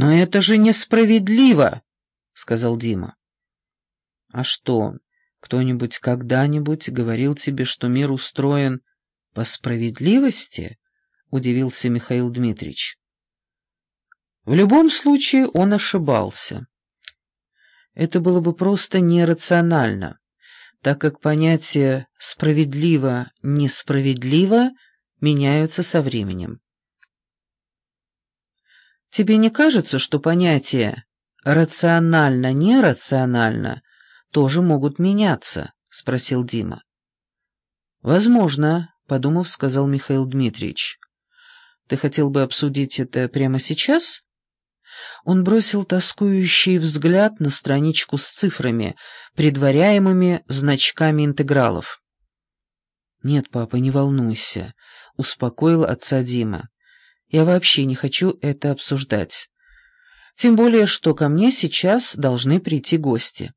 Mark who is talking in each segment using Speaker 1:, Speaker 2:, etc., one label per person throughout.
Speaker 1: «Но это же несправедливо!» — сказал Дима. «А что, кто-нибудь когда-нибудь говорил тебе, что мир устроен по справедливости?» — удивился Михаил Дмитриевич. В любом случае он ошибался. Это было бы просто нерационально, так как понятия «справедливо-несправедливо» меняются со временем. Тебе не кажется, что понятия «рационально-нерационально» тоже могут меняться?» — спросил Дима. «Возможно», — подумав, сказал Михаил Дмитриевич. «Ты хотел бы обсудить это прямо сейчас?» Он бросил тоскующий взгляд на страничку с цифрами, предваряемыми значками интегралов. «Нет, папа, не волнуйся», — успокоил отца Дима. «Я вообще не хочу это обсуждать. Тем более, что ко мне сейчас должны прийти гости».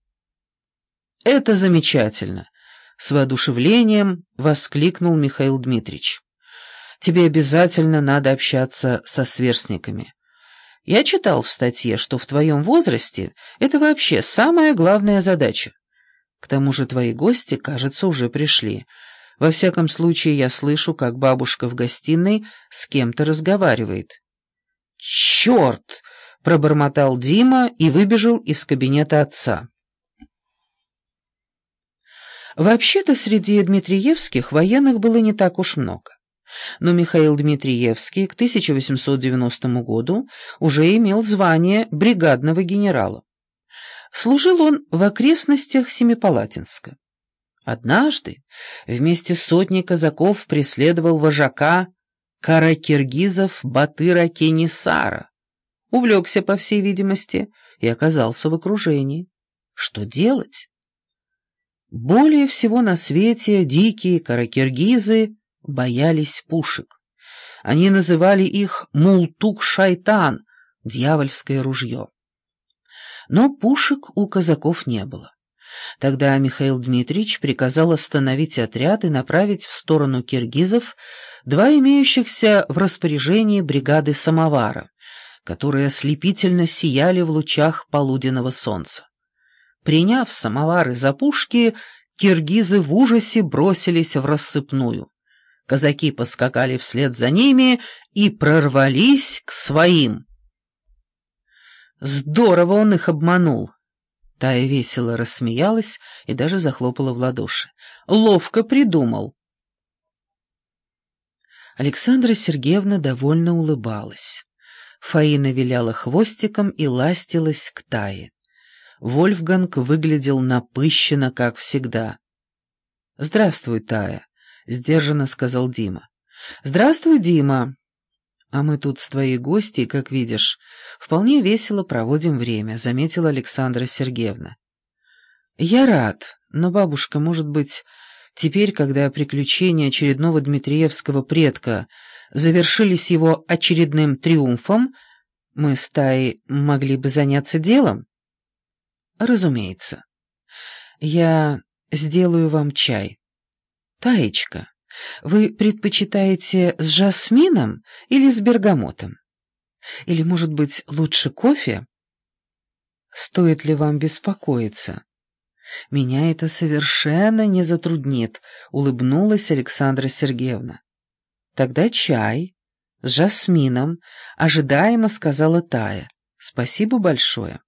Speaker 1: «Это замечательно!» — с воодушевлением воскликнул Михаил Дмитриевич. «Тебе обязательно надо общаться со сверстниками. Я читал в статье, что в твоем возрасте это вообще самая главная задача. К тому же твои гости, кажется, уже пришли. Во всяком случае, я слышу, как бабушка в гостиной с кем-то разговаривает». «Черт!» — пробормотал Дима и выбежал из кабинета отца. Вообще-то среди Дмитриевских военных было не так уж много. Но Михаил Дмитриевский к 1890 году уже имел звание бригадного генерала. Служил он в окрестностях Семипалатинска. Однажды вместе с сотней казаков преследовал вожака каракиргизов Батыра Кенисара, увлекся, по всей видимости, и оказался в окружении. Что делать? Более всего на свете дикие каракиргизы боялись пушек. Они называли их «мултук-шайтан» — дьявольское ружье. Но пушек у казаков не было. Тогда Михаил Дмитриевич приказал остановить отряд и направить в сторону киргизов два имеющихся в распоряжении бригады самовара, которые ослепительно сияли в лучах полуденного солнца. Приняв самовары за пушки, киргизы в ужасе бросились в рассыпную. Казаки поскакали вслед за ними и прорвались к своим. Здорово он их обманул. Тая весело рассмеялась и даже захлопала в ладоши. Ловко придумал. Александра Сергеевна довольно улыбалась. Фаина виляла хвостиком и ластилась к Тае. Вольфганг выглядел напыщенно, как всегда. «Здравствуй, Тая», — сдержанно сказал Дима. «Здравствуй, Дима. А мы тут с твоей гостьей, как видишь, вполне весело проводим время», — заметила Александра Сергеевна. «Я рад, но, бабушка, может быть, теперь, когда приключения очередного Дмитриевского предка завершились его очередным триумфом, мы с Таей могли бы заняться делом?» «Разумеется. Я сделаю вам чай. Таечка, вы предпочитаете с жасмином или с бергамотом? Или, может быть, лучше кофе? Стоит ли вам беспокоиться?» «Меня это совершенно не затруднит», — улыбнулась Александра Сергеевна. «Тогда чай с жасмином», — ожидаемо сказала Тая. «Спасибо большое».